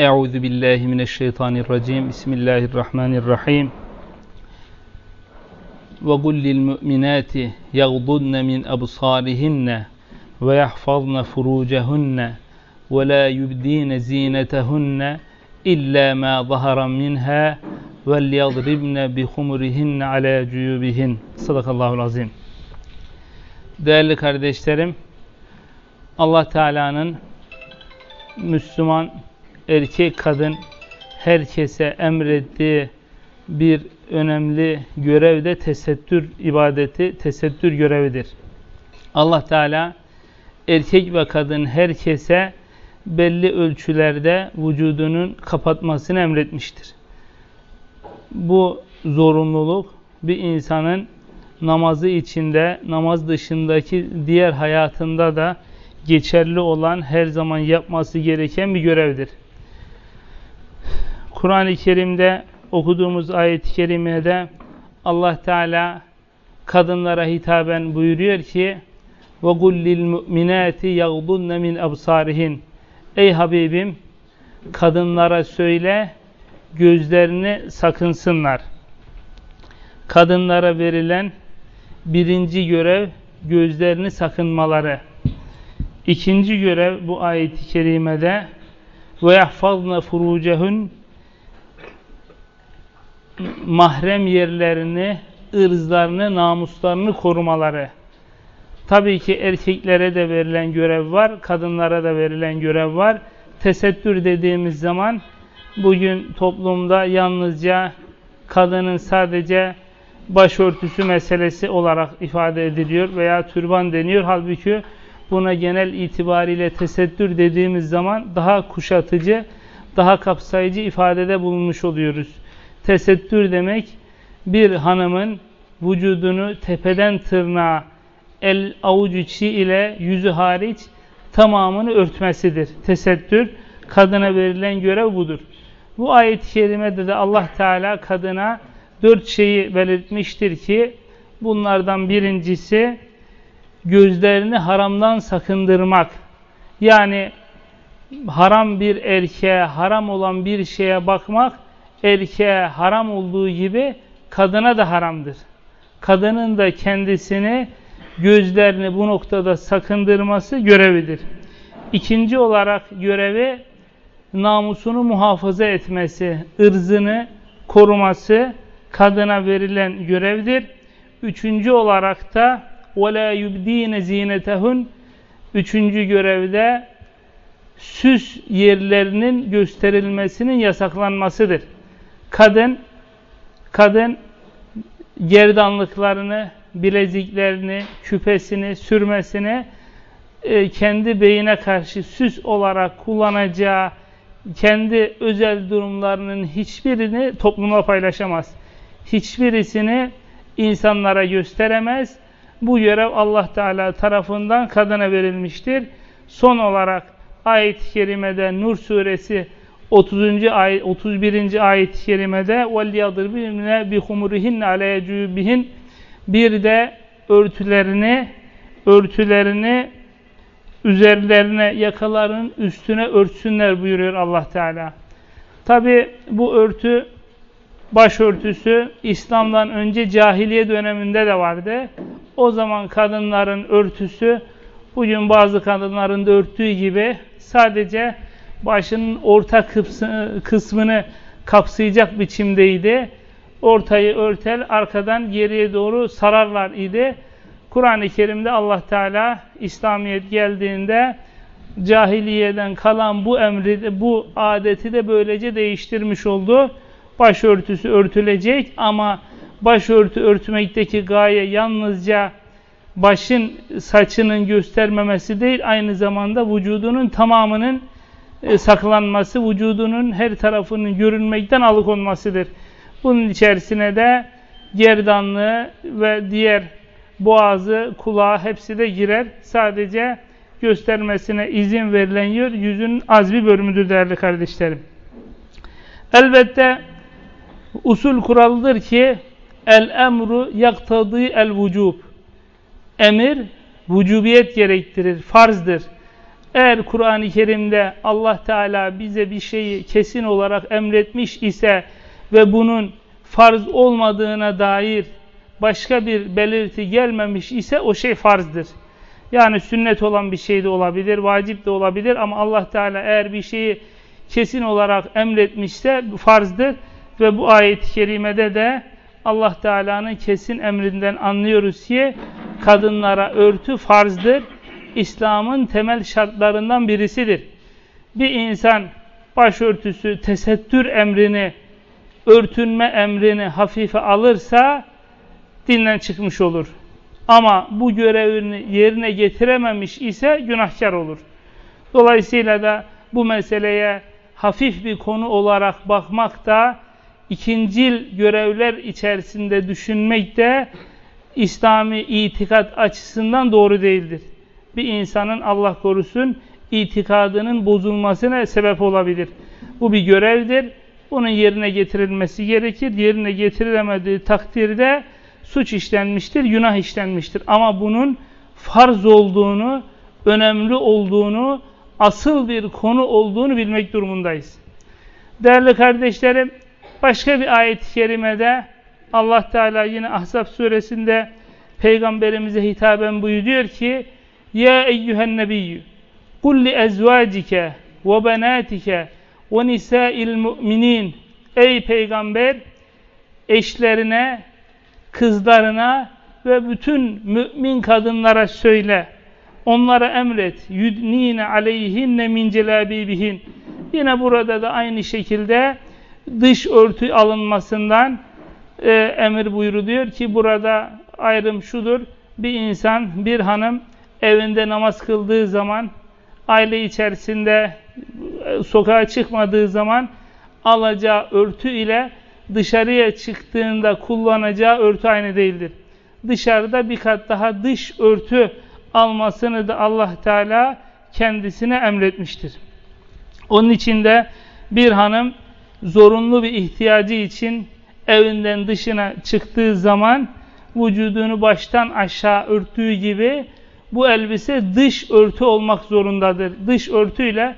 Euzu billahi mineşşeytanirracim. Bismillahirrahmanirrahim. Ve kul lil mu'minati yaghdudna min absarihinna ve yahfazna furucehunna ve la yubdina zinetehunna illa ma zahara minha ve yadribna bi khumurihinna ala cuyubihin. Sadakallahul azim. Değerli kardeşlerim, Allah Teala'nın Müslüman erkek kadın herkese emrettiği bir önemli görev de tesettür ibadeti, tesettür görevidir. Allah Teala erkek ve kadın herkese belli ölçülerde vücudunun kapatmasını emretmiştir. Bu zorunluluk bir insanın namazı içinde, namaz dışındaki diğer hayatında da geçerli olan, her zaman yapması gereken bir görevdir. Kur'an-ı Kerim'de okuduğumuz ayet-i kerimede Allah Teala kadınlara hitaben buyuruyor ki وَقُلْ لِلْمُؤْمِنَاتِ يَغْضُنَّ مِنْ أَبْصَارِهِنْ Ey Habibim kadınlara söyle gözlerini sakınsınlar. Kadınlara verilen birinci görev gözlerini sakınmaları. İkinci görev bu ayet-i kerimede ve yahfazna furucehun mahrem yerlerini, ırzlarını, namuslarını korumaları. Tabii ki erkeklere de verilen görev var, kadınlara da verilen görev var. Tesettür dediğimiz zaman bugün toplumda yalnızca kadının sadece başörtüsü meselesi olarak ifade ediliyor veya türban deniyor. Halbuki buna genel itibariyle tesettür dediğimiz zaman daha kuşatıcı, daha kapsayıcı ifadede bulunmuş oluyoruz. Tesettür demek bir hanımın vücudunu tepeden tırnağa el avuç içi ile yüzü hariç tamamını örtmesidir. Tesettür kadına verilen görev budur. Bu ayet-i kerimede de Allah Teala kadına dört şeyi belirtmiştir ki bunlardan birincisi gözlerini haramdan sakındırmak. Yani haram bir erkeğe, haram olan bir şeye bakmak erkeğe haram olduğu gibi kadına da haramdır. Kadının da kendisini gözlerini bu noktada sakındırması görevidir. İkinci olarak görevi namusunu muhafaza etmesi, ırzını koruması kadına verilen görevdir. Üçüncü olarak da وَلَا يُبْد۪ينَ زِينَتَهُنْ Üçüncü görevde süs yerlerinin gösterilmesinin yasaklanmasıdır. Kadın, kadın gerdanlıklarını, bileziklerini, küpesini, sürmesini e, kendi beyine karşı süs olarak kullanacağı kendi özel durumlarının hiçbirini topluma paylaşamaz. Hiçbirisini insanlara gösteremez. Bu görev Allah Teala tarafından kadına verilmiştir. Son olarak ayet-i kerimede Nur suresi 30. ayet 31. ayet-i kerimede وَلْيَضْرِبِنَ بِخُمُرِهِنَّ عَلَيَ جُوبِهِنْ Bir de örtülerini örtülerini üzerlerine yakaların üstüne örtsünler buyuruyor Allah Teala. Tabi bu örtü başörtüsü İslam'dan önce cahiliye döneminde de vardı. O zaman kadınların örtüsü bugün bazı kadınların da örttüğü gibi sadece başının orta kısmını kapsayacak biçimdeydi. Ortayı örtel, arkadan geriye doğru sararlar idi. Kur'an-ı Kerim'de Allah Teala İslamiyet geldiğinde cahiliyeden kalan bu emri, bu adeti de böylece değiştirmiş oldu. Başörtüsü örtülecek ama başörtü örtmekteki gaye yalnızca başın saçının göstermemesi değil, aynı zamanda vücudunun tamamının e, saklanması, vücudunun her tarafının görünmekten alıkonmasıdır. Bunun içerisine de gerdanlığı ve diğer boğazı, kulağı hepsi de girer. Sadece göstermesine izin verilen yer yüzün az bir bölümüdür değerli kardeşlerim. Elbette usul kuralıdır ki el emru yaktadı el vücub. Emir vücubiyet gerektirir, farzdır. Eğer Kur'an-ı Kerim'de Allah Teala bize bir şeyi kesin olarak emretmiş ise ve bunun farz olmadığına dair başka bir belirti gelmemiş ise o şey farzdır. Yani sünnet olan bir şey de olabilir, vacip de olabilir ama Allah Teala eğer bir şeyi kesin olarak emretmişse farzdır ve bu ayet-i kerimede de Allah Teala'nın kesin emrinden anlıyoruz ki kadınlara örtü farzdır. İslam'ın temel şartlarından birisidir. Bir insan başörtüsü, tesettür emrini, örtünme emrini hafife alırsa dinden çıkmış olur. Ama bu görevini yerine getirememiş ise günahkar olur. Dolayısıyla da bu meseleye hafif bir konu olarak bakmak da ikincil görevler içerisinde düşünmek de İslami itikat açısından doğru değildir. Bir insanın Allah korusun itikadının bozulmasına sebep olabilir. Bu bir görevdir. Bunun yerine getirilmesi gerekir. Yerine getirilemediği takdirde suç işlenmiştir, günah işlenmiştir. Ama bunun farz olduğunu, önemli olduğunu, asıl bir konu olduğunu bilmek durumundayız. Değerli kardeşlerim, başka bir ayet-i kerimede Allah Teala yine Ahzab suresinde peygamberimize hitaben buyuruyor ki Kul li ezvacike ve benatike ve nisa'il mu'minin Ey peygamber eşlerine kızlarına ve bütün mümin kadınlara söyle. Onlara emret. Yudnine aleyhinne min celabibihin. Yine burada da aynı şekilde dış örtü alınmasından e, emir buyuruluyor ki burada ayrım şudur. Bir insan, bir hanım evinde namaz kıldığı zaman, aile içerisinde e, sokağa çıkmadığı zaman alacağı örtü ile dışarıya çıktığında kullanacağı örtü aynı değildir. Dışarıda bir kat daha dış örtü almasını da Allah Teala kendisine emretmiştir. Onun için de bir hanım zorunlu bir ihtiyacı için evinden dışına çıktığı zaman vücudunu baştan aşağı örttüğü gibi bu elbise dış örtü olmak zorundadır. Dış örtüyle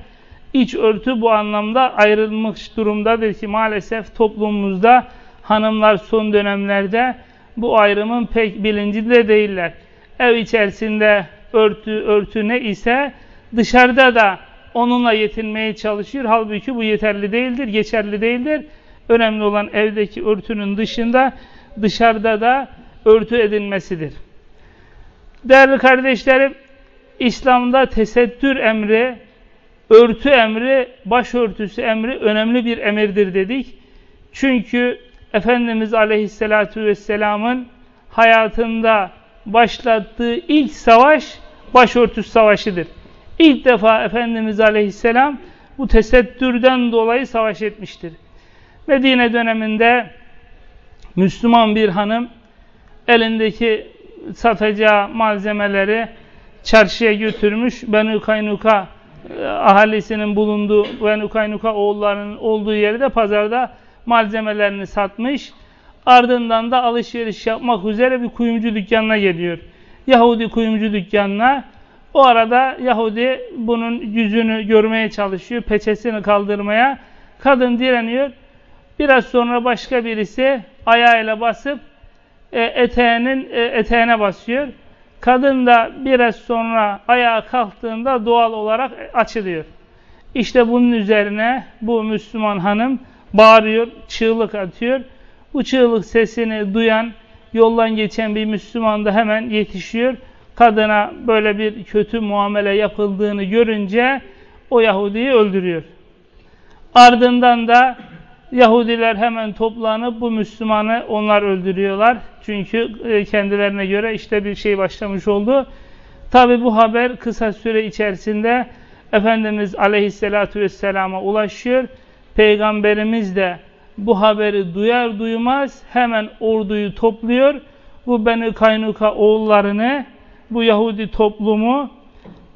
iç örtü bu anlamda ayrılmış durumdadır ki maalesef toplumumuzda hanımlar son dönemlerde bu ayrımın pek bilincinde değiller. Ev içerisinde örtü, örtü ne ise dışarıda da onunla yetinmeye çalışıyor. Halbuki bu yeterli değildir, geçerli değildir. Önemli olan evdeki örtünün dışında dışarıda da örtü edilmesidir. Değerli kardeşlerim, İslam'da tesettür emri örtü emri, başörtüsü emri önemli bir emirdir dedik. Çünkü Efendimiz Aleyhisselatü Vesselam'ın hayatında başlattığı ilk savaş başörtüsü savaşıdır. İlk defa Efendimiz Aleyhisselam bu tesettürden dolayı savaş etmiştir. Medine döneminde Müslüman bir hanım elindeki satacağı malzemeleri çarşıya götürmüş. Benu Kaynuka e, ahalisinin bulunduğu ve Nukaynuka oğullarının olduğu yerde pazarda malzemelerini satmış. Ardından da alışveriş yapmak üzere bir kuyumcu dükkanına geliyor. Yahudi kuyumcu dükkanına. O arada Yahudi bunun yüzünü görmeye çalışıyor, peçesini kaldırmaya. Kadın direniyor. Biraz sonra başka birisi ayağıyla basıp e, eteğinin e, eteğine basıyor. Kadın da biraz sonra ayağa kalktığında doğal olarak açılıyor. İşte bunun üzerine bu Müslüman hanım bağırıyor, çığlık atıyor. Bu çığlık sesini duyan, yoldan geçen bir Müslüman da hemen yetişiyor. Kadına böyle bir kötü muamele yapıldığını görünce o Yahudi'yi öldürüyor. Ardından da Yahudiler hemen toplanıp bu Müslümanı onlar öldürüyorlar. Çünkü e, kendilerine göre işte bir şey başlamış oldu. Tabi bu haber kısa süre içerisinde Efendimiz Aleyhisselatü Vesselam'a ulaşıyor. Peygamberimiz de bu haberi duyar duymaz hemen orduyu topluyor. Bu Beni Kaynuka oğullarını, bu Yahudi toplumu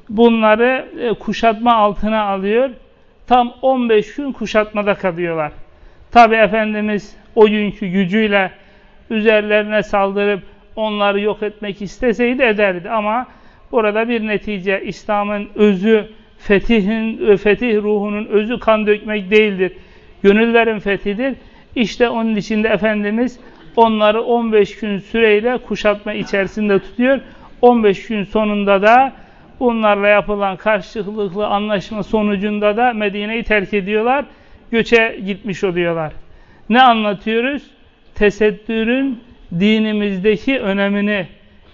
bunları e, kuşatma altına alıyor. Tam 15 gün kuşatmada kalıyorlar. Tabi Efendimiz o günkü gücüyle üzerlerine saldırıp onları yok etmek isteseydi ederdi. Ama burada bir netice İslam'ın özü fetihin, fetih ruhunun özü kan dökmek değildir. Gönüllerin fethidir. İşte onun içinde Efendimiz onları 15 gün süreyle kuşatma içerisinde tutuyor. 15 gün sonunda da bunlarla yapılan karşılıklı anlaşma sonucunda da Medine'yi terk ediyorlar. Göçe gitmiş oluyorlar. Ne anlatıyoruz? Tesettürün dinimizdeki önemini,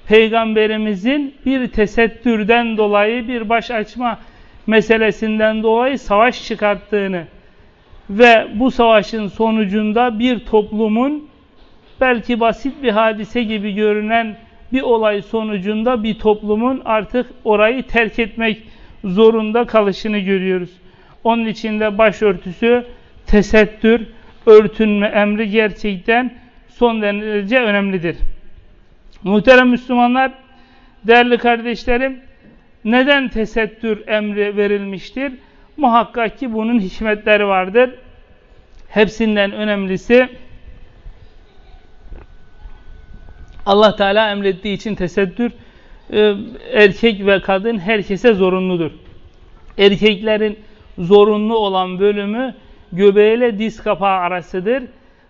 Peygamberimizin bir tesettürden dolayı, bir baş açma meselesinden dolayı savaş çıkarttığını ve bu savaşın sonucunda bir toplumun belki basit bir hadise gibi görünen bir olay sonucunda bir toplumun artık orayı terk etmek zorunda kalışını görüyoruz. Onun içinde başörtüsü, tesettür, örtünme emri gerçekten son derece önemlidir. Muhterem Müslümanlar, değerli kardeşlerim, neden tesettür emri verilmiştir? Muhakkak ki bunun hikmetleri vardır. Hepsinden önemlisi Allah Teala emrettiği için tesettür e, erkek ve kadın herkese zorunludur. Erkeklerin zorunlu olan bölümü göbeğiyle diz kapağı arasıdır.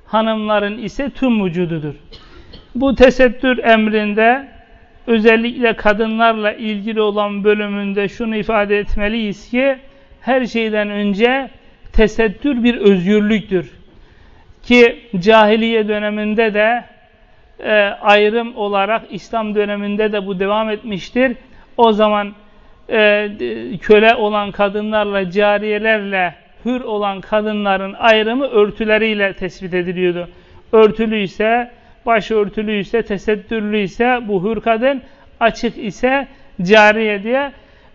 Hanımların ise tüm vücududur. Bu tesettür emrinde özellikle kadınlarla ilgili olan bölümünde şunu ifade etmeliyiz ki her şeyden önce tesettür bir özgürlüktür. Ki cahiliye döneminde de e, ayrım olarak İslam döneminde de bu devam etmiştir. O zaman e, köle olan kadınlarla, cariyelerle hür olan kadınların ayrımı örtüleriyle tespit ediliyordu. Örtülü ise, başörtülü ise, tesettürlü ise bu hür kadın, açık ise cariye diye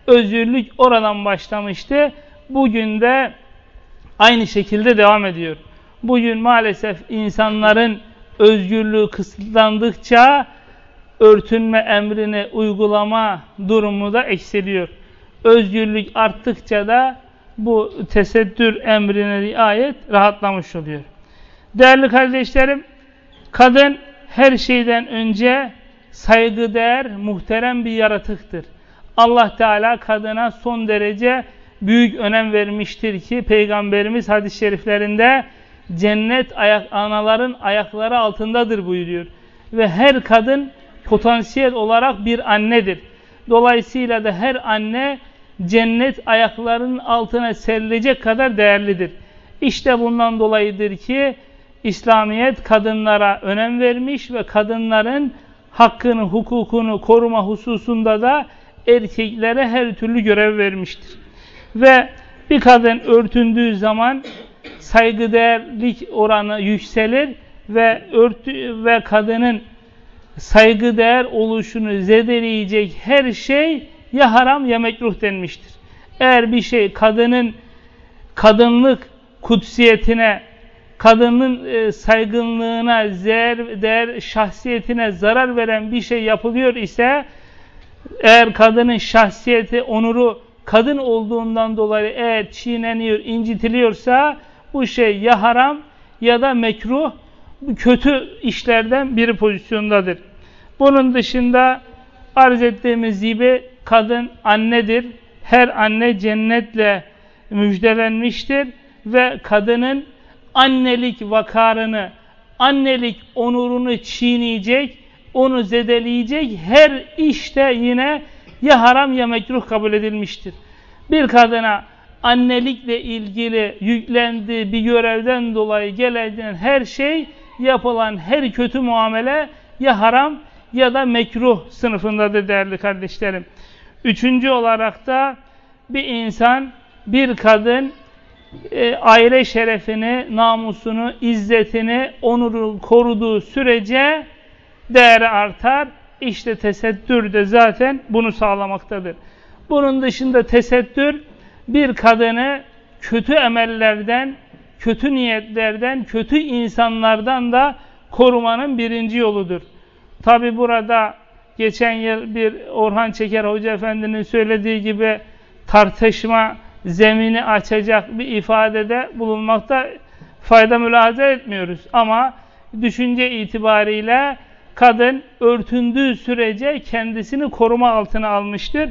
özgürlük oradan başlamıştı. Bugün de aynı şekilde devam ediyor. Bugün maalesef insanların özgürlüğü kısıtlandıkça örtünme emrini uygulama durumu da eksiliyor. Özgürlük arttıkça da bu tesettür emrine riayet rahatlamış oluyor. Değerli kardeşlerim, kadın her şeyden önce saygıdeğer, muhterem bir yaratıktır. Allah Teala kadına son derece büyük önem vermiştir ki Peygamberimiz hadis-i şeriflerinde cennet ayak, anaların ayakları altındadır buyuruyor. Ve her kadın potansiyel olarak bir annedir. Dolayısıyla da her anne cennet ayaklarının altına serilecek kadar değerlidir. İşte bundan dolayıdır ki İslamiyet kadınlara önem vermiş ve kadınların hakkını, hukukunu koruma hususunda da erkeklere her türlü görev vermiştir. Ve bir kadın örtündüğü zaman saygıdeğerlik oranı yükselir ve örtü ve kadının saygıdeğer oluşunu zedeleyecek her şey ya haram ya mekruh denmiştir. Eğer bir şey kadının kadınlık kutsiyetine, kadının e, saygınlığına, zer, değer, şahsiyetine zarar veren bir şey yapılıyor ise eğer kadının şahsiyeti, onuru kadın olduğundan dolayı eğer çiğneniyor, incitiliyorsa bu şey ya haram ya da mekruh kötü işlerden biri pozisyondadır. Bunun dışında arz ettiğimiz gibi kadın annedir. Her anne cennetle müjdelenmiştir ve kadının annelik vakarını, annelik onurunu çiğneyecek, onu zedeleyecek her işte yine ya haram ya mekruh kabul edilmiştir. Bir kadına annelikle ilgili yüklendiği bir görevden dolayı gelen her şey, yapılan her kötü muamele ya haram ya da mekruh sınıfındadır değerli kardeşlerim. Üçüncü olarak da bir insan, bir kadın e, aile şerefini, namusunu, izzetini, onuru koruduğu sürece değeri artar. İşte tesettür de zaten bunu sağlamaktadır. Bunun dışında tesettür bir kadını kötü emellerden, kötü niyetlerden, kötü insanlardan da korumanın birinci yoludur. Tabi burada geçen yıl bir Orhan Çeker Hoca Efendi'nin söylediği gibi tartışma zemini açacak bir ifadede bulunmakta fayda mülahaza etmiyoruz. Ama düşünce itibariyle kadın örtündüğü sürece kendisini koruma altına almıştır.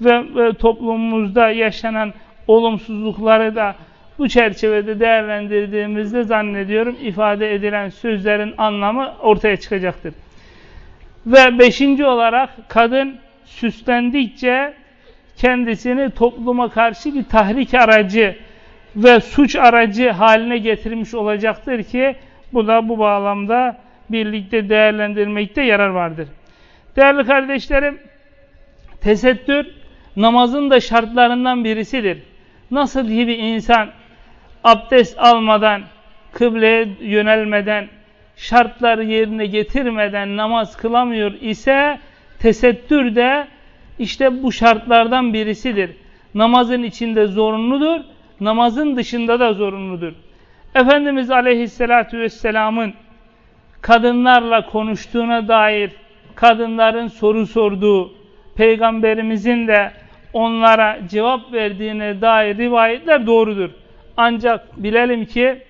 ve, ve toplumumuzda yaşanan olumsuzlukları da bu çerçevede değerlendirdiğimizde zannediyorum ifade edilen sözlerin anlamı ortaya çıkacaktır. Ve beşinci olarak kadın süslendikçe kendisini topluma karşı bir tahrik aracı ve suç aracı haline getirmiş olacaktır ki bu da bu bağlamda birlikte değerlendirmekte yarar vardır. Değerli kardeşlerim, tesettür namazın da şartlarından birisidir. Nasıl ki bir insan abdest almadan, kıbleye yönelmeden, şartları yerine getirmeden namaz kılamıyor ise tesettür de işte bu şartlardan birisidir. Namazın içinde zorunludur, namazın dışında da zorunludur. Efendimiz Aleyhisselatü Vesselam'ın kadınlarla konuştuğuna dair kadınların soru sorduğu, Peygamberimizin de onlara cevap verdiğine dair rivayetler doğrudur. Ancak bilelim ki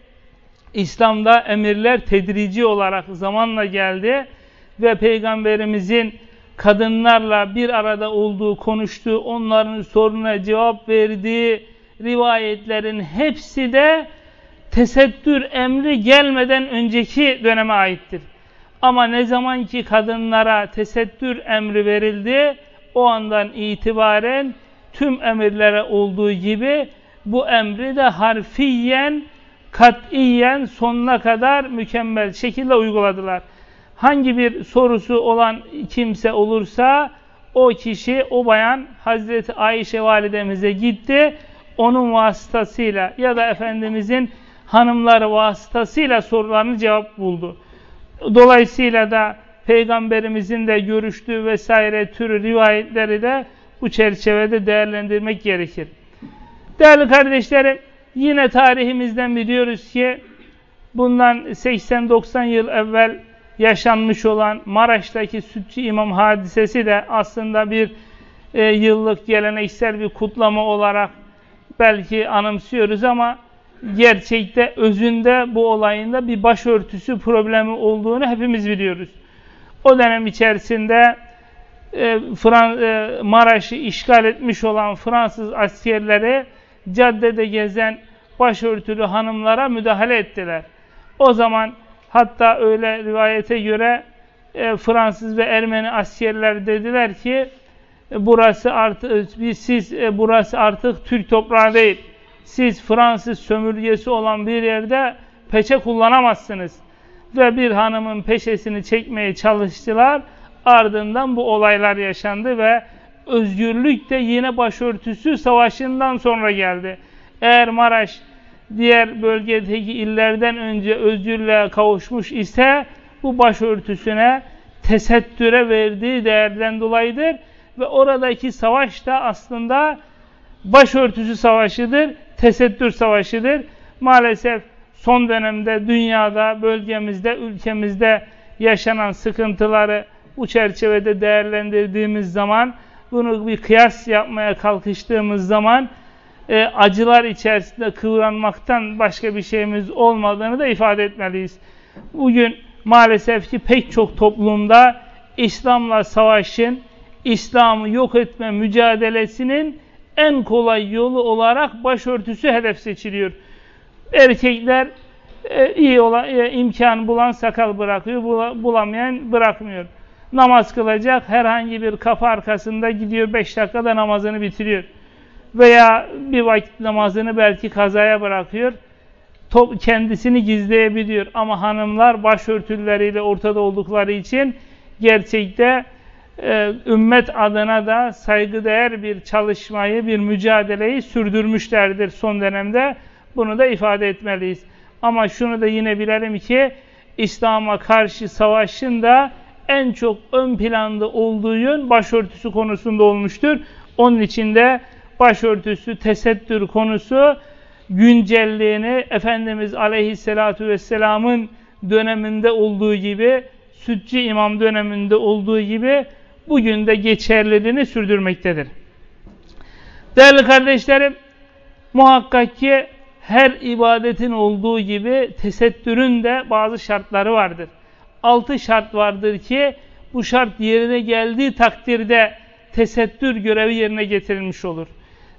İslam'da emirler tedrici olarak zamanla geldi ve Peygamberimizin kadınlarla bir arada olduğu, konuştuğu, onların soruna cevap verdiği rivayetlerin hepsi de tesettür emri gelmeden önceki döneme aittir. Ama ne zaman ki kadınlara tesettür emri verildi, o andan itibaren tüm emirlere olduğu gibi bu emri de harfiyen, katiyen sonuna kadar mükemmel şekilde uyguladılar. Hangi bir sorusu olan kimse olursa o kişi, o bayan Hazreti Ayşe validemize gitti. Onun vasıtasıyla ya da Efendimizin hanımları vasıtasıyla sorularını cevap buldu. Dolayısıyla da Peygamberimizin de görüştüğü vesaire türü rivayetleri de bu çerçevede değerlendirmek gerekir. Değerli kardeşlerim, yine tarihimizden biliyoruz ki bundan 80-90 yıl evvel yaşanmış olan Maraş'taki Sütçü İmam hadisesi de aslında bir e, yıllık geleneksel bir kutlama olarak belki anımsıyoruz ama gerçekte özünde bu olayında bir başörtüsü problemi olduğunu hepimiz biliyoruz. O dönem içerisinde e, Fran e, Maraş'ı işgal etmiş olan Fransız askerleri caddede gezen başörtülü hanımlara müdahale ettiler. O zaman hatta öyle rivayete göre e, Fransız ve Ermeni askerler dediler ki e, burası artık siz e, burası artık Türk toprağı değil. Siz Fransız sömürgesi olan bir yerde peçe kullanamazsınız. Ve bir hanımın peşesini çekmeye çalıştılar. Ardından bu olaylar yaşandı ve özgürlük de yine başörtüsü savaşından sonra geldi. Eğer Maraş diğer bölgedeki illerden önce özgürlüğe kavuşmuş ise bu başörtüsüne tesettüre verdiği değerden dolayıdır. Ve oradaki savaş da aslında başörtüsü savaşıdır, tesettür savaşıdır. Maalesef son dönemde dünyada, bölgemizde, ülkemizde yaşanan sıkıntıları bu çerçevede değerlendirdiğimiz zaman, bunu bir kıyas yapmaya kalkıştığımız zaman e, acılar içerisinde kıvranmaktan başka bir şeyimiz olmadığını da ifade etmeliyiz. Bugün maalesef ki pek çok toplumda İslam'la savaşın, İslam'ı yok etme mücadelesinin en kolay yolu olarak başörtüsü hedef seçiliyor. Erkekler e, iyi olan e, imkan bulan sakal bırakıyor, bulamayan bırakmıyor. Namaz kılacak herhangi bir kapı arkasında gidiyor 5 dakikada namazını bitiriyor. Veya bir vakit namazını belki kazaya bırakıyor. Top, kendisini gizleyebiliyor ama hanımlar başörtüleriyle ortada oldukları için gerçekte e, ümmet adına da saygıdeğer bir çalışmayı, bir mücadeleyi sürdürmüşlerdir son dönemde. Bunu da ifade etmeliyiz. Ama şunu da yine bilelim ki İslam'a karşı savaşın da en çok ön planda olduğu yön başörtüsü konusunda olmuştur. Onun için de başörtüsü, tesettür konusu güncelliğini Efendimiz Aleyhisselatü Vesselam'ın döneminde olduğu gibi, Sütçü İmam döneminde olduğu gibi bugün de geçerliliğini sürdürmektedir. Değerli kardeşlerim, muhakkak ki her ibadetin olduğu gibi tesettürün de bazı şartları vardır. Altı şart vardır ki bu şart yerine geldiği takdirde tesettür görevi yerine getirilmiş olur.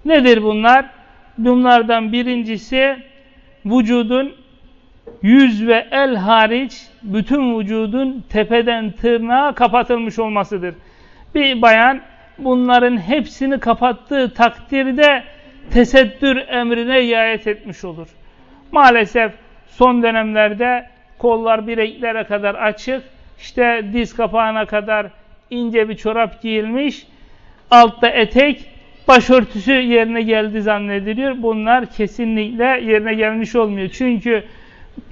Nedir bunlar? Bunlardan birincisi vücudun yüz ve el hariç bütün vücudun tepeden tırnağa kapatılmış olmasıdır. Bir bayan bunların hepsini kapattığı takdirde tesettür emrine riayet etmiş olur. Maalesef son dönemlerde kollar bileklere kadar açık, işte diz kapağına kadar ince bir çorap giyilmiş, altta etek, başörtüsü yerine geldi zannediliyor. Bunlar kesinlikle yerine gelmiş olmuyor. Çünkü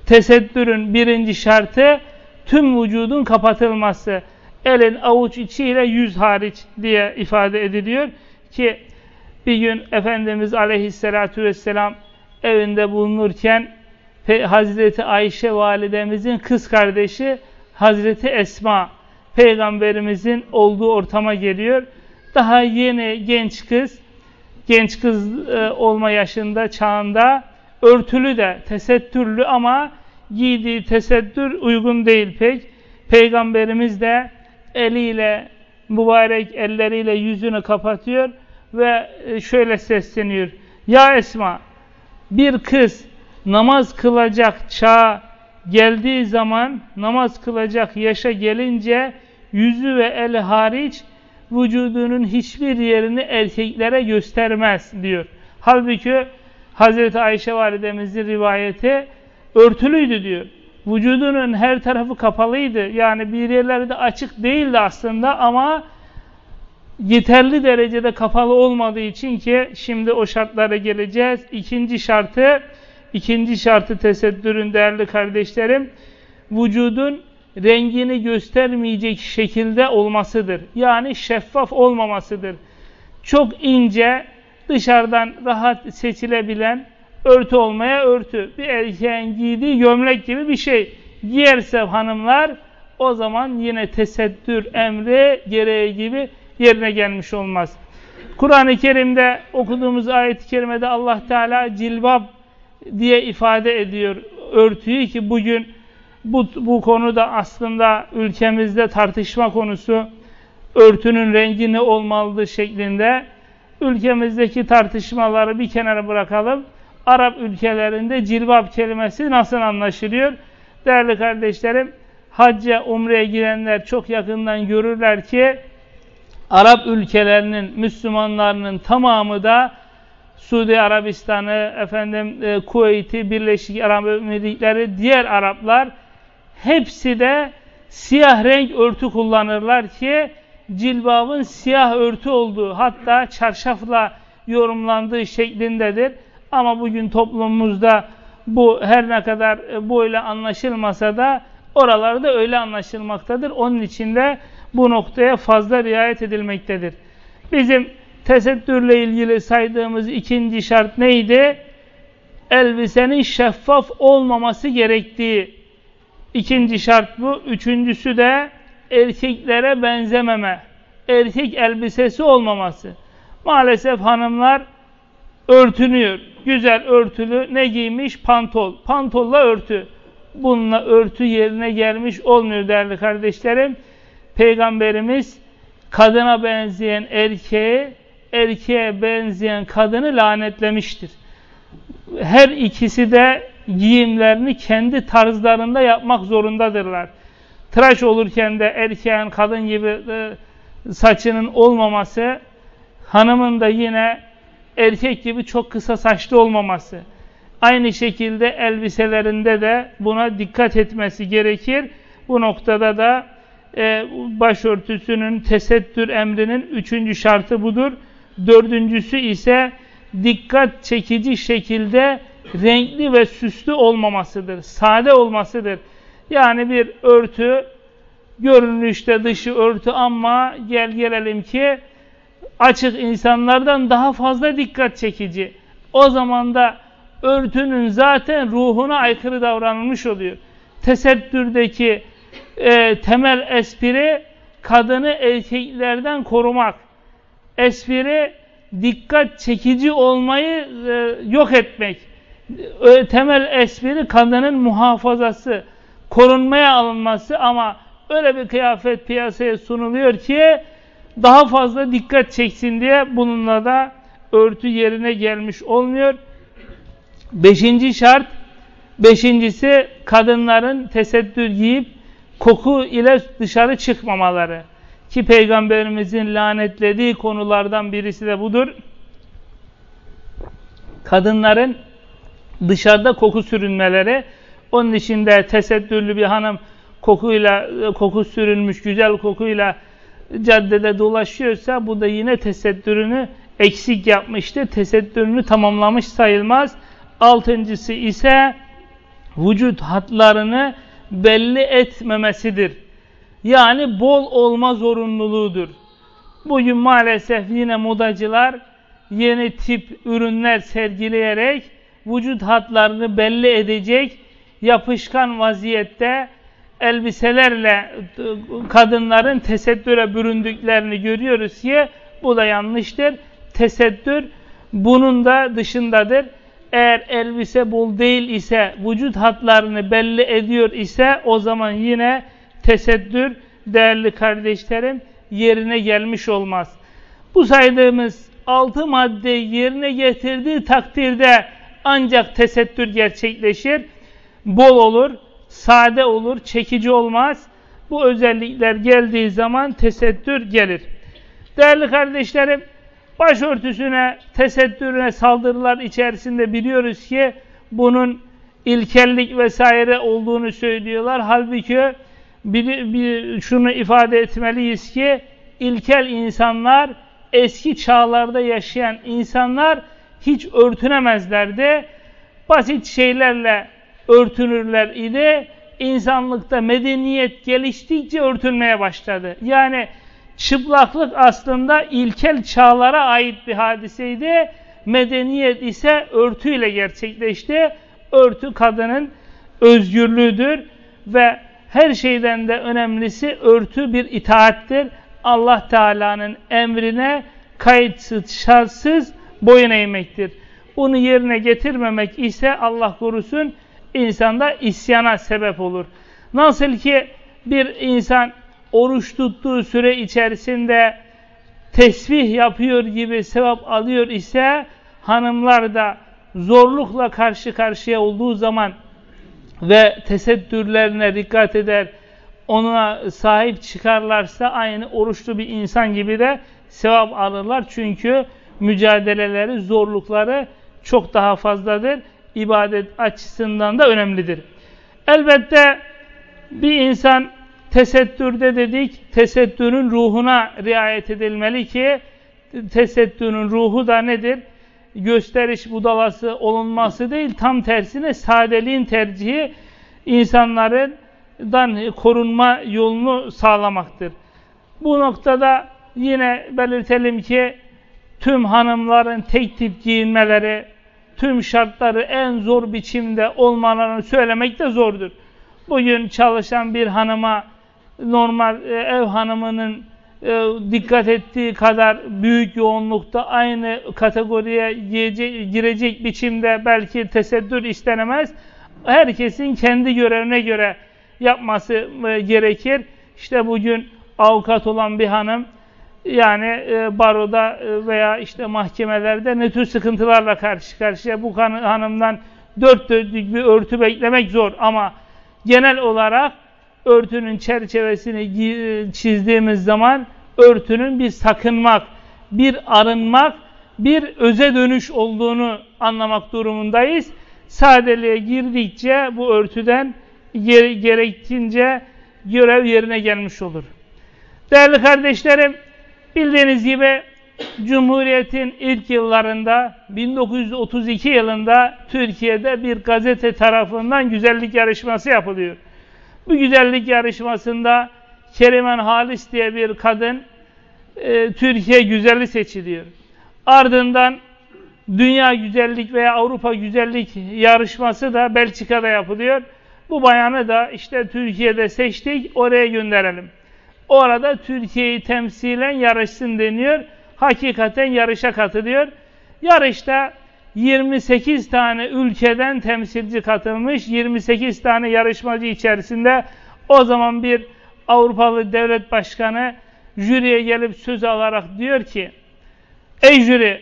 tesettürün birinci şartı tüm vücudun kapatılması. Elin avuç içiyle yüz hariç diye ifade ediliyor ki bir gün Efendimiz Aleyhisselatü Vesselam evinde bulunurken Hazreti Ayşe validemizin kız kardeşi Hazreti Esma peygamberimizin olduğu ortama geliyor. Daha yeni genç kız, genç kız e, olma yaşında, çağında örtülü de, tesettürlü ama giydiği tesettür uygun değil pek. Peygamberimiz de eliyle, mübarek elleriyle yüzünü kapatıyor ve e, şöyle sesleniyor. Ya Esma, bir kız namaz kılacak çağ geldiği zaman, namaz kılacak yaşa gelince yüzü ve eli hariç vücudunun hiçbir yerini erkeklere göstermez diyor. Halbuki Hazreti Ayşe validemizin rivayeti örtülüydü diyor. Vücudunun her tarafı kapalıydı. Yani bir yerleri de açık değildi aslında ama yeterli derecede kapalı olmadığı için ki şimdi o şartlara geleceğiz. İkinci şartı, ikinci şartı tesettürün değerli kardeşlerim, vücudun rengini göstermeyecek şekilde olmasıdır. Yani şeffaf olmamasıdır. Çok ince, dışarıdan rahat seçilebilen örtü olmaya örtü. Bir erkeğin giydiği gömlek gibi bir şey. Giyerse hanımlar o zaman yine tesettür emri gereği gibi yerine gelmiş olmaz. Kur'an-ı Kerim'de okuduğumuz ayet-i kerimede Allah Teala cilbab diye ifade ediyor örtüyü ki bugün bu, bu konuda aslında ülkemizde tartışma konusu örtünün rengi ne olmalıdır şeklinde ülkemizdeki tartışmaları bir kenara bırakalım. Arap ülkelerinde cilbab kelimesi nasıl anlaşılıyor? Değerli kardeşlerim, hacca, umreye gidenler çok yakından görürler ki Arap ülkelerinin, Müslümanlarının tamamı da Suudi Arabistan'ı, efendim e, Kuveyt'i, Birleşik Arap Emirlikleri, diğer Araplar hepsi de siyah renk örtü kullanırlar ki cilbabın siyah örtü olduğu hatta çarşafla yorumlandığı şeklindedir. Ama bugün toplumumuzda bu her ne kadar e, böyle anlaşılmasa da oralarda öyle anlaşılmaktadır. Onun için de bu noktaya fazla riayet edilmektedir. Bizim tesettürle ilgili saydığımız ikinci şart neydi? Elbisenin şeffaf olmaması gerektiği. İkinci şart bu. Üçüncüsü de erkeklere benzememe. Erkek elbisesi olmaması. Maalesef hanımlar örtünüyor. Güzel örtülü ne giymiş? Pantol. Pantolla örtü. Bununla örtü yerine gelmiş olmuyor değerli kardeşlerim. Peygamberimiz kadına benzeyen erkeği, erkeğe benzeyen kadını lanetlemiştir. Her ikisi de giyimlerini kendi tarzlarında yapmak zorundadırlar. Tıraş olurken de erkeğin kadın gibi e, saçının olmaması, hanımın da yine erkek gibi çok kısa saçlı olmaması. Aynı şekilde elbiselerinde de buna dikkat etmesi gerekir. Bu noktada da e, başörtüsünün tesettür emrinin üçüncü şartı budur. Dördüncüsü ise dikkat çekici şekilde renkli ve süslü olmamasıdır. Sade olmasıdır. Yani bir örtü görünüşte dışı örtü ama gel gelelim ki açık insanlardan daha fazla dikkat çekici. O zaman da örtünün zaten ruhuna aykırı davranılmış oluyor. Tesettürdeki e, temel espri kadını erkeklerden korumak. Espri dikkat çekici olmayı e, yok etmek. E, temel espri kadının muhafazası, korunmaya alınması ama öyle bir kıyafet piyasaya sunuluyor ki daha fazla dikkat çeksin diye bununla da örtü yerine gelmiş olmuyor. Beşinci şart, beşincisi kadınların tesettür giyip koku ile dışarı çıkmamaları. Ki Peygamberimizin lanetlediği konulardan birisi de budur. Kadınların dışarıda koku sürünmeleri, onun içinde tesettürlü bir hanım kokuyla koku sürülmüş güzel kokuyla caddede dolaşıyorsa bu da yine tesettürünü eksik yapmıştır. Tesettürünü tamamlamış sayılmaz. Altıncısı ise vücut hatlarını belli etmemesidir. Yani bol olma zorunluluğudur. Bugün maalesef yine modacılar yeni tip ürünler sergileyerek vücut hatlarını belli edecek yapışkan vaziyette elbiselerle kadınların tesettüre büründüklerini görüyoruz ki bu da yanlıştır. Tesettür bunun da dışındadır. Eğer elbise bol değil ise, vücut hatlarını belli ediyor ise o zaman yine tesettür değerli kardeşlerim yerine gelmiş olmaz. Bu saydığımız altı madde yerine getirdiği takdirde ancak tesettür gerçekleşir. Bol olur, sade olur, çekici olmaz. Bu özellikler geldiği zaman tesettür gelir. Değerli kardeşlerim, başörtüsüne, tesettürüne saldırılar içerisinde biliyoruz ki bunun ilkellik vesaire olduğunu söylüyorlar. Halbuki bir, bir, şunu ifade etmeliyiz ki ilkel insanlar, eski çağlarda yaşayan insanlar hiç örtünemezlerdi. Basit şeylerle örtünürler idi. İnsanlıkta medeniyet geliştikçe örtülmeye başladı. Yani çıplaklık aslında ilkel çağlara ait bir hadiseydi. Medeniyet ise örtüyle gerçekleşti. Örtü kadının özgürlüğüdür ve her şeyden de önemlisi örtü bir itaattir. Allah Teala'nın emrine kayıtsız, şartsız boyun eğmektir. Bunu yerine getirmemek ise Allah korusun insanda isyana sebep olur. Nasıl ki bir insan oruç tuttuğu süre içerisinde tesbih yapıyor gibi sevap alıyor ise hanımlar da zorlukla karşı karşıya olduğu zaman ve tesettürlerine dikkat eder, ona sahip çıkarlarsa aynı oruçlu bir insan gibi de sevap alırlar. Çünkü mücadeleleri, zorlukları çok daha fazladır. İbadet açısından da önemlidir. Elbette bir insan tesettürde dedik, tesettürün ruhuna riayet edilmeli ki tesettürün ruhu da nedir? Gösteriş budalası olunması değil, tam tersine sadeliğin tercihi insanlardan korunma yolunu sağlamaktır. Bu noktada yine belirtelim ki tüm hanımların tek tip giyinmeleri, tüm şartları en zor biçimde olmalarını söylemek de zordur. Bugün çalışan bir hanıma normal e, ev hanımının e, dikkat ettiği kadar büyük yoğunlukta aynı kategoriye girecek biçimde belki tesettür istenemez. Herkesin kendi görevine göre yapması e, gerekir. İşte bugün avukat olan bir hanım yani e, baroda e, veya işte mahkemelerde ne tür sıkıntılarla karşı karşıya bu hanımdan dört dörtlük bir örtü beklemek zor ama genel olarak örtünün çerçevesini çizdiğimiz zaman örtünün bir sakınmak, bir arınmak, bir öze dönüş olduğunu anlamak durumundayız. Sadeliğe girdikçe bu örtüden gerektiğince görev yerine gelmiş olur. Değerli kardeşlerim, bildiğiniz gibi Cumhuriyet'in ilk yıllarında 1932 yılında Türkiye'de bir gazete tarafından güzellik yarışması yapılıyor. Bu güzellik yarışmasında Kerimen Halis diye bir kadın e, Türkiye güzeli seçiliyor. Ardından Dünya Güzellik veya Avrupa Güzellik yarışması da Belçika'da yapılıyor. Bu bayanı da işte Türkiye'de seçtik, oraya gönderelim. Orada Türkiye'yi temsilen yarışsın deniyor. Hakikaten yarışa katılıyor. Yarışta 28 tane ülkeden temsilci katılmış. 28 tane yarışmacı içerisinde o zaman bir Avrupalı devlet başkanı jüriye gelip söz alarak diyor ki Ey jüri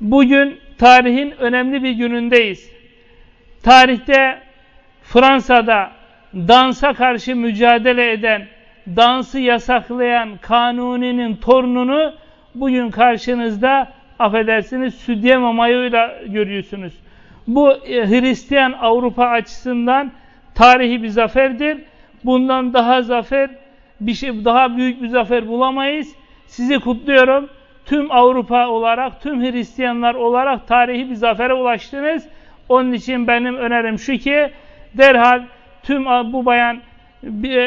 bugün tarihin önemli bir günündeyiz. Tarihte Fransa'da dansa karşı mücadele eden, dansı yasaklayan Kanuni'nin torununu bugün karşınızda affedersiniz südye mamayıyla görüyorsunuz. Bu e, Hristiyan Avrupa açısından tarihi bir zaferdir. Bundan daha zafer, bir şey daha büyük bir zafer bulamayız. Sizi kutluyorum. Tüm Avrupa olarak, tüm Hristiyanlar olarak tarihi bir zafere ulaştınız. Onun için benim önerim şu ki derhal tüm bu bayan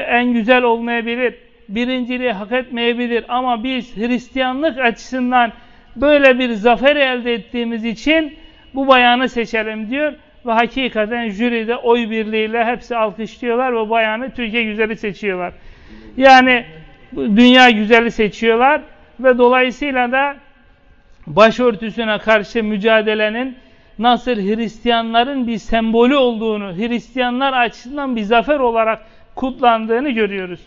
en güzel olmayabilir, birinciliği hak etmeyebilir ama biz Hristiyanlık açısından böyle bir zafer elde ettiğimiz için bu bayanı seçelim diyor. Ve hakikaten jüride oy birliğiyle hepsi alkışlıyorlar ve bayanı Türkiye güzeli seçiyorlar. Yani dünya güzeli seçiyorlar ve dolayısıyla da başörtüsüne karşı mücadelenin nasıl Hristiyanların bir sembolü olduğunu, Hristiyanlar açısından bir zafer olarak kutlandığını görüyoruz.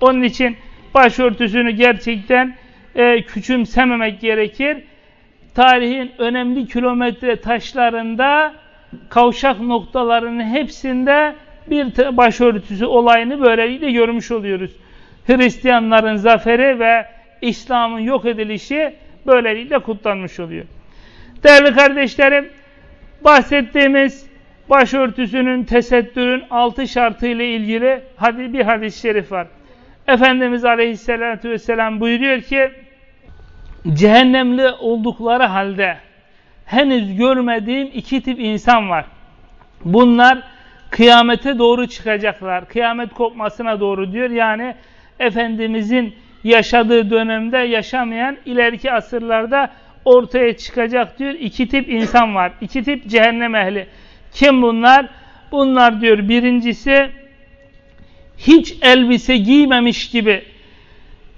Onun için başörtüsünü gerçekten e, küçümsememek gerekir. Tarihin önemli kilometre taşlarında kavşak noktalarının hepsinde bir başörtüsü olayını böylelikle görmüş oluyoruz. Hristiyanların zaferi ve İslam'ın yok edilişi böylelikle kutlanmış oluyor. Değerli kardeşlerim, bahsettiğimiz başörtüsünün, tesettürün altı şartı ile ilgili bir hadis-i şerif var. Efendimiz Aleyhisselatü Vesselam buyuruyor ki, cehennemli oldukları halde henüz görmediğim iki tip insan var. Bunlar kıyamete doğru çıkacaklar. Kıyamet kopmasına doğru diyor. Yani Efendimizin yaşadığı dönemde yaşamayan ileriki asırlarda ortaya çıkacak diyor. İki tip insan var. İki tip cehennem ehli. Kim bunlar? Bunlar diyor birincisi hiç elbise giymemiş gibi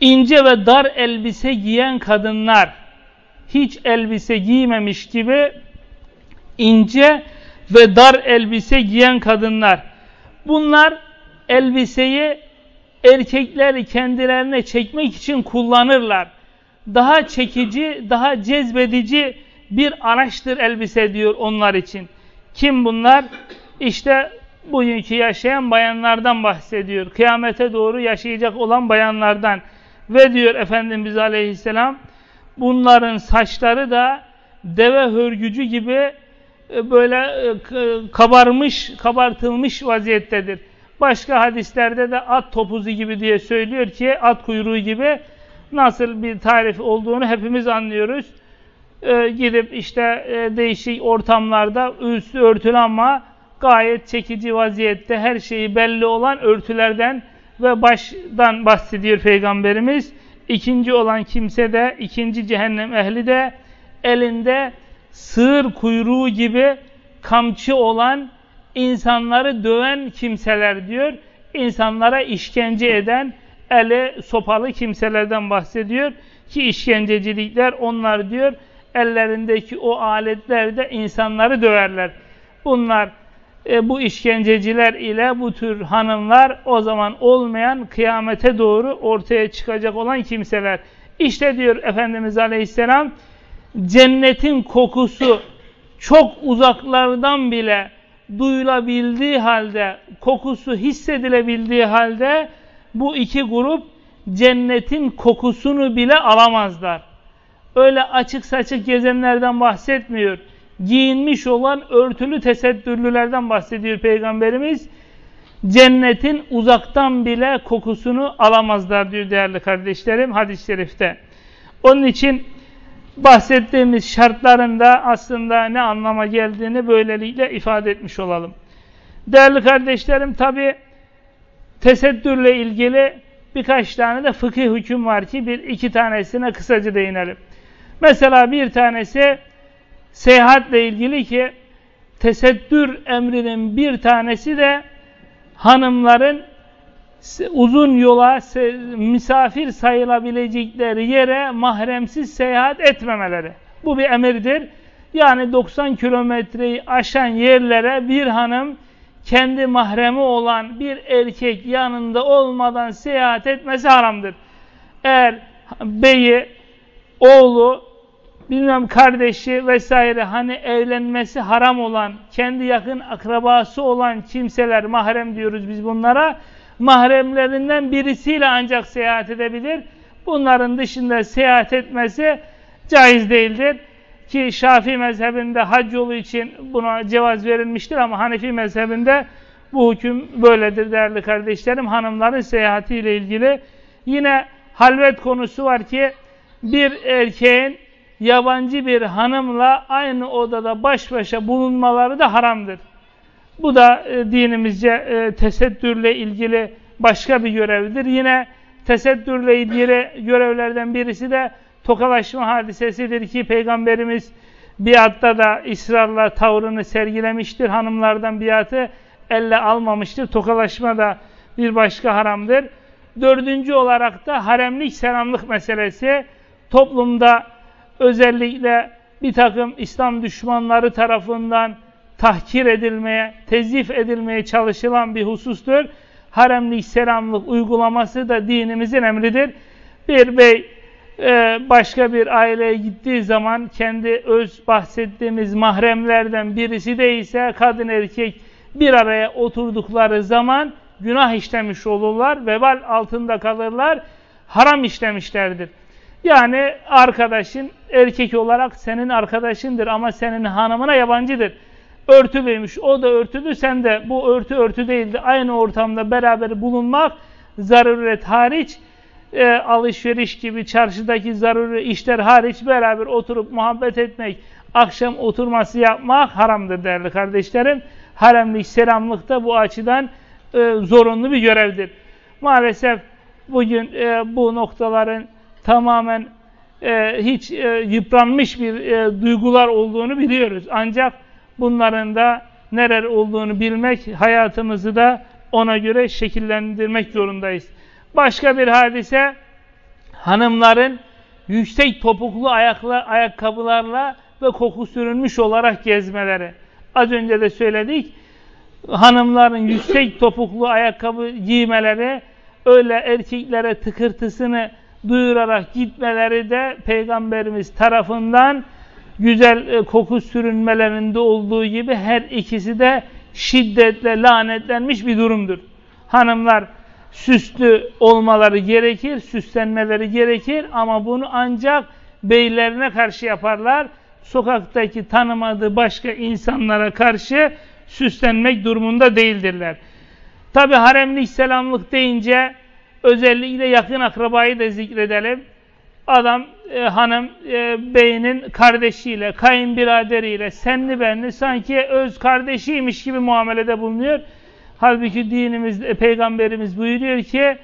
ince ve dar elbise giyen kadınlar hiç elbise giymemiş gibi ince ve dar elbise giyen kadınlar. Bunlar elbiseyi erkekleri kendilerine çekmek için kullanırlar. Daha çekici, daha cezbedici bir araçtır elbise diyor onlar için. Kim bunlar? İşte bugünkü yaşayan bayanlardan bahsediyor. Kıyamete doğru yaşayacak olan bayanlardan. Ve diyor Efendimiz Aleyhisselam, bunların saçları da deve hörgücü gibi e, böyle e, kabarmış, kabartılmış vaziyettedir. Başka hadislerde de at topuzu gibi diye söylüyor ki at kuyruğu gibi nasıl bir tarif olduğunu hepimiz anlıyoruz. Ee, gidip işte e, değişik ortamlarda üstü örtülü ama gayet çekici vaziyette her şeyi belli olan örtülerden ve baştan bahsediyor Peygamberimiz. İkinci olan kimse de, ikinci cehennem ehli de elinde sığır kuyruğu gibi kamçı olan insanları döven kimseler diyor. İnsanlara işkence eden eli sopalı kimselerden bahsediyor. Ki işkencecilikler onlar diyor ellerindeki o aletlerde insanları döverler. Bunlar e, bu işkenceciler ile bu tür hanımlar o zaman olmayan kıyamete doğru ortaya çıkacak olan kimseler. İşte diyor Efendimiz Aleyhisselam cennetin kokusu çok uzaklardan bile duyulabildiği halde, kokusu hissedilebildiği halde bu iki grup cennetin kokusunu bile alamazlar. Öyle açık saçık gezenlerden bahsetmiyor. Giyinmiş olan örtülü tesettürlülerden bahsediyor Peygamberimiz. Cennetin uzaktan bile kokusunu alamazlar diyor değerli kardeşlerim hadis-i şerifte. Onun için bahsettiğimiz şartlarında aslında ne anlama geldiğini böylelikle ifade etmiş olalım. Değerli kardeşlerim tabi tesettürle ilgili birkaç tane de fıkıh hüküm var ki bir iki tanesine kısaca değinelim. Mesela bir tanesi seyahatle ilgili ki tesettür emrinin bir tanesi de hanımların uzun yola misafir sayılabilecekleri yere mahremsiz seyahat etmemeleri. Bu bir emirdir. Yani 90 kilometreyi aşan yerlere bir hanım kendi mahremi olan bir erkek yanında olmadan seyahat etmesi haramdır. eğer beyi, oğlu, bilmem kardeşi vesaire hani evlenmesi haram olan, kendi yakın akrabası olan kimseler mahrem diyoruz biz bunlara. Mahremlerinden birisiyle ancak seyahat edebilir. Bunların dışında seyahat etmesi caiz değildir. Ki Şafii mezhebinde hac yolu için buna cevaz verilmiştir ama Hanefi mezhebinde bu hüküm böyledir değerli kardeşlerim. Hanımların seyahatiyle ilgili. Yine halvet konusu var ki bir erkeğin yabancı bir hanımla aynı odada baş başa bulunmaları da haramdır. Bu da e, dinimizce e, tesettürle ilgili başka bir görevdir. Yine tesettürle ilgili görevlerden birisi de tokalaşma hadisesidir ki Peygamberimiz biatta da ısrarla tavrını sergilemiştir. Hanımlardan biatı elle almamıştır. Tokalaşma da bir başka haramdır. Dördüncü olarak da haremlik selamlık meselesi toplumda özellikle bir takım İslam düşmanları tarafından tahkir edilmeye, tezif edilmeye çalışılan bir husustur. Haremlik selamlık uygulaması da dinimizin emridir. Bir bey e, başka bir aileye gittiği zaman kendi öz bahsettiğimiz mahremlerden birisi değilse kadın erkek bir araya oturdukları zaman günah işlemiş olurlar, vebal altında kalırlar, haram işlemişlerdir. Yani arkadaşın erkek olarak senin arkadaşındır ama senin hanımına yabancıdır. Örtülüymüş, o da örtülü, sen de bu örtü örtü değildi. Aynı ortamda beraber bulunmak zaruret hariç, e, alışveriş gibi çarşıdaki zaruri işler hariç beraber oturup muhabbet etmek, akşam oturması yapmak haramdır değerli kardeşlerim. Haremlik, selamlık da bu açıdan e, zorunlu bir görevdir. Maalesef bugün e, bu noktaların tamamen e, hiç e, yıpranmış bir e, duygular olduğunu biliyoruz. Ancak bunların da neler olduğunu bilmek, hayatımızı da ona göre şekillendirmek zorundayız. Başka bir hadise, hanımların yüksek topuklu ayakla, ayakkabılarla ve koku sürünmüş olarak gezmeleri. Az önce de söyledik, hanımların yüksek topuklu ayakkabı giymeleri, öyle erkeklere tıkırtısını duyurarak gitmeleri de Peygamberimiz tarafından güzel e, koku sürünmelerinde olduğu gibi her ikisi de şiddetle lanetlenmiş bir durumdur. Hanımlar süslü olmaları gerekir, süslenmeleri gerekir ama bunu ancak beylerine karşı yaparlar. Sokaktaki tanımadığı başka insanlara karşı süslenmek durumunda değildirler. Tabi haremlik selamlık deyince özellikle yakın akrabayı da zikredelim. Adam, e, hanım, e, beyinin kardeşiyle, kayınbiraderiyle, senli benli sanki öz kardeşiymiş gibi muamelede bulunuyor. Halbuki dinimiz, e, peygamberimiz buyuruyor ki,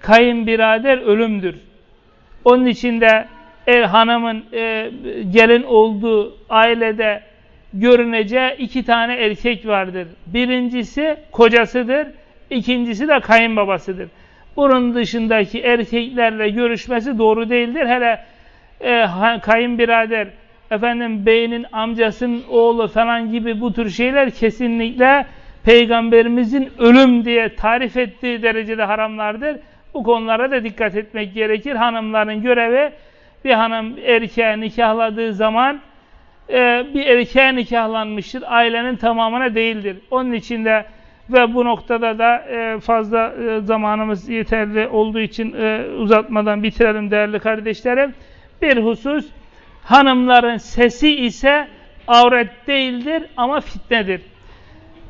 kayınbirader ölümdür. Onun için de el hanımın e, gelin olduğu ailede görüneceği iki tane erkek vardır. Birincisi kocasıdır, ikincisi de kayınbabasıdır. Bunun dışındaki erkeklerle görüşmesi doğru değildir. Hele e, kayınbirader, efendim beynin amcasının oğlu falan gibi bu tür şeyler kesinlikle Peygamberimizin ölüm diye tarif ettiği derecede haramlardır. Bu konulara da dikkat etmek gerekir. Hanımların görevi bir hanım erkeğe nikahladığı zaman e, bir erkeğe nikahlanmıştır. Ailenin tamamına değildir. Onun için de ve bu noktada da e, fazla e, zamanımız yeterli olduğu için e, uzatmadan bitirelim değerli kardeşlerim. Bir husus, hanımların sesi ise avret değildir ama fitnedir.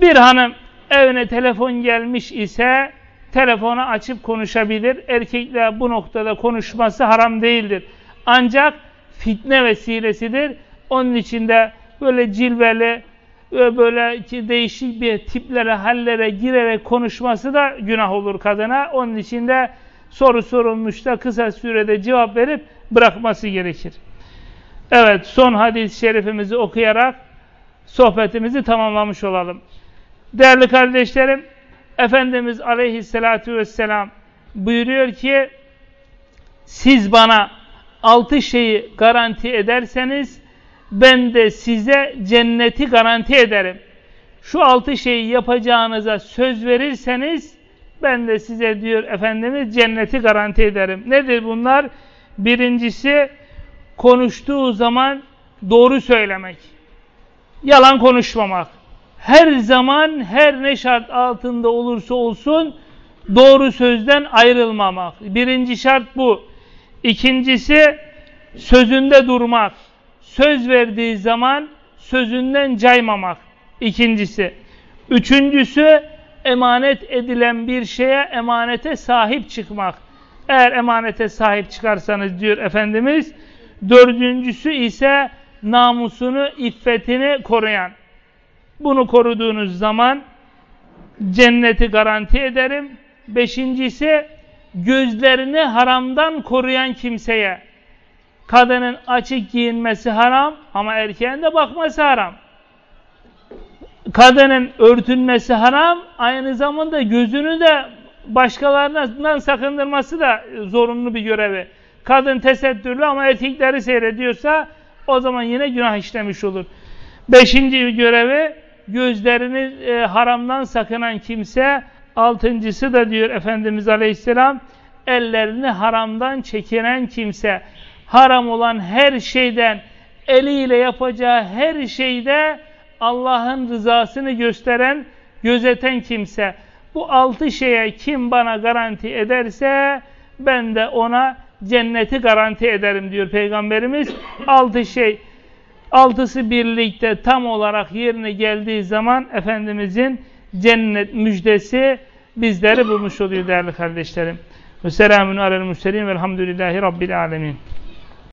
Bir hanım evine telefon gelmiş ise telefonu açıp konuşabilir. Erkekler bu noktada konuşması haram değildir. Ancak fitne vesilesidir. Onun için de böyle cilveli, böyle ki değişik bir tiplere, hallere girerek konuşması da günah olur kadına. Onun için de soru sorulmuş da kısa sürede cevap verip bırakması gerekir. Evet, son hadis-i şerifimizi okuyarak sohbetimizi tamamlamış olalım. Değerli kardeşlerim, Efendimiz aleyhissalatu vesselam buyuruyor ki, siz bana altı şeyi garanti ederseniz, ben de size cenneti garanti ederim. Şu altı şeyi yapacağınıza söz verirseniz ben de size diyor Efendimiz cenneti garanti ederim. Nedir bunlar? Birincisi konuştuğu zaman doğru söylemek. Yalan konuşmamak. Her zaman her ne şart altında olursa olsun doğru sözden ayrılmamak. Birinci şart bu. İkincisi sözünde durmak. Söz verdiği zaman sözünden caymamak. İkincisi. Üçüncüsü emanet edilen bir şeye emanete sahip çıkmak. Eğer emanete sahip çıkarsanız diyor Efendimiz. Dördüncüsü ise namusunu, iffetini koruyan. Bunu koruduğunuz zaman cenneti garanti ederim. Beşincisi gözlerini haramdan koruyan kimseye. Kadının açık giyinmesi haram ama erkeğin de bakması haram. Kadının örtünmesi haram, aynı zamanda gözünü de başkalarından sakındırması da zorunlu bir görevi. Kadın tesettürlü ama erkekleri seyrediyorsa o zaman yine günah işlemiş olur. Beşinci görevi gözlerini e, haramdan sakınan kimse, altıncısı da diyor Efendimiz Aleyhisselam, ellerini haramdan çekinen kimse, haram olan her şeyden, eliyle yapacağı her şeyde Allah'ın rızasını gösteren, gözeten kimse. Bu altı şeye kim bana garanti ederse, ben de ona cenneti garanti ederim diyor Peygamberimiz. Altı şey, altısı birlikte tam olarak yerine geldiği zaman Efendimizin cennet müjdesi bizleri bulmuş oluyor değerli kardeşlerim. Ve selamun alel mürselin velhamdülillahi rabbil alemin.